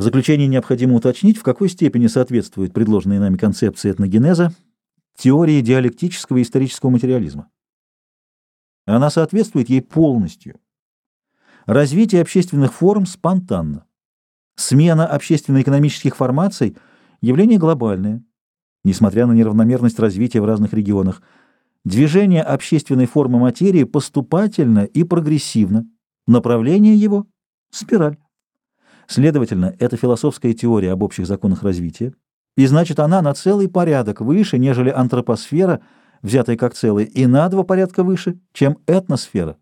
В заключение необходимо уточнить, в какой степени соответствует предложенной нами концепции этногенеза теории диалектического и исторического материализма. Она соответствует ей полностью. Развитие общественных форм спонтанно. Смена общественно-экономических формаций – явление глобальное, несмотря на неравномерность развития в разных регионах. Движение общественной формы материи поступательно и прогрессивно. Направление его – спираль. Следовательно, это философская теория об общих законах развития, и значит она на целый порядок выше, нежели антропосфера, взятая как целое, и на два порядка выше, чем этносфера,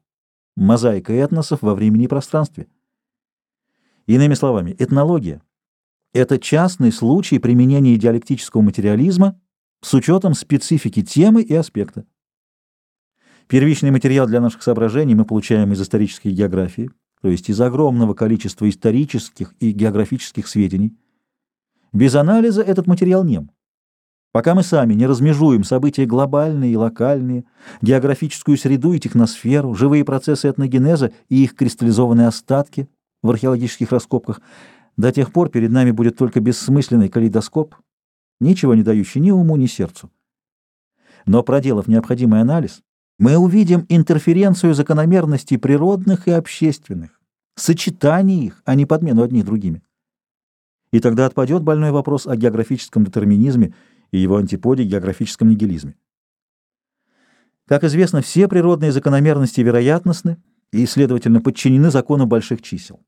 мозаика этносов во времени и пространстве. Иными словами, этнология — это частный случай применения диалектического материализма с учетом специфики темы и аспекта. Первичный материал для наших соображений мы получаем из исторической географии, то есть из огромного количества исторических и географических сведений. Без анализа этот материал нем. Пока мы сами не размежуем события глобальные и локальные, географическую среду и техносферу, живые процессы этногенеза и их кристаллизованные остатки в археологических раскопках, до тех пор перед нами будет только бессмысленный калейдоскоп, ничего не дающий ни уму, ни сердцу. Но проделав необходимый анализ, мы увидим интерференцию закономерностей природных и общественных, сочетание их, а не подмену одних другими. И тогда отпадет больной вопрос о географическом детерминизме и его антиподе географическом нигилизме. Как известно, все природные закономерности вероятностны и, следовательно, подчинены закону больших чисел.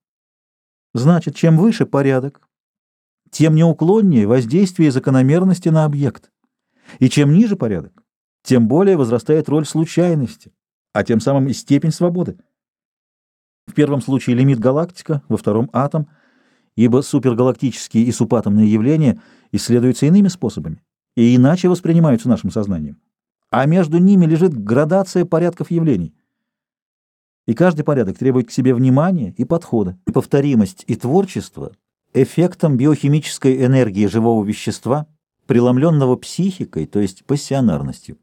Значит, чем выше порядок, тем неуклоннее воздействие закономерности на объект, и чем ниже порядок, тем более возрастает роль случайности, а тем самым и степень свободы. В первом случае лимит галактика, во втором — атом, ибо супергалактические и субатомные явления исследуются иными способами и иначе воспринимаются нашим сознанием. А между ними лежит градация порядков явлений. И каждый порядок требует к себе внимания и подхода. И повторимость и творчество эффектом биохимической энергии живого вещества, преломленного психикой, то есть пассионарностью.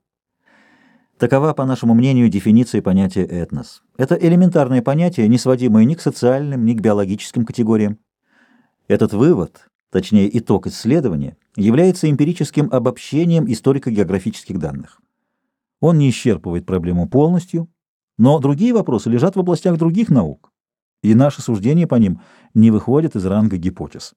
Такова, по нашему мнению, дефиниция понятия «этнос». Это элементарное понятие, не сводимое ни к социальным, ни к биологическим категориям. Этот вывод, точнее итог исследования, является эмпирическим обобщением историко-географических данных. Он не исчерпывает проблему полностью, но другие вопросы лежат в областях других наук, и наши суждения по ним не выходят из ранга гипотез.